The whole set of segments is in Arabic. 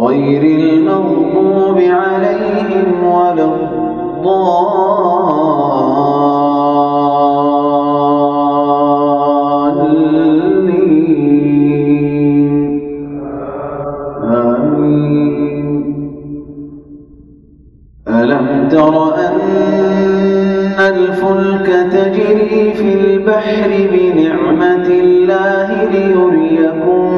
غير المغضوب عليهم ولا الضالين. آمين. ألم تر أن الفلك تجري في البحر بنعمة الله ليريكم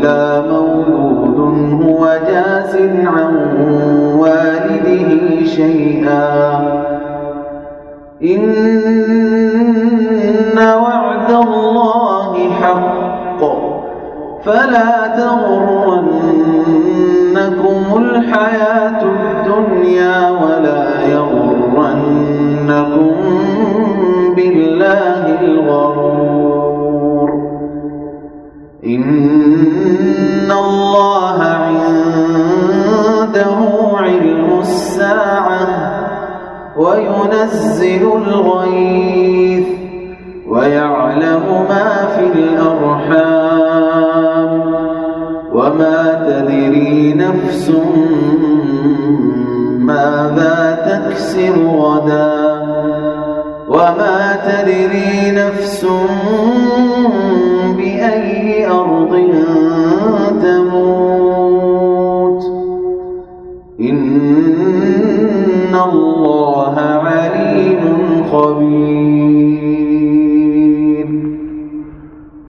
ولا مولود هو جاز عن والده شيئا. إن وعد الله حق. فلا تغرنكم الحياة وينزل الغيث ويعلم ما في الأرحام وما تدري نفس ماذا تكسب غدا وما تدري نفس بأي